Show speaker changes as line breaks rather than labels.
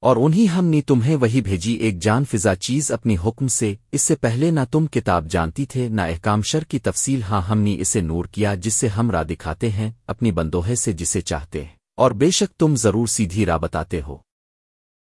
اور انہی ہم نے تمہیں وہی بھیجی ایک جان فضا چیز اپنی حکم سے، اس سے پہلے نہ تم کتاب جانتی تھے، نہ احکام شر کی تفصیل ہاں ہم نے اسے نور کیا جس سے ہم راہ دکھاتے ہیں اپنی بندوہے سے جسے چاہتے ہیں۔ اور بے شک تم ضرور سیدھی راہ بتاتے ہو۔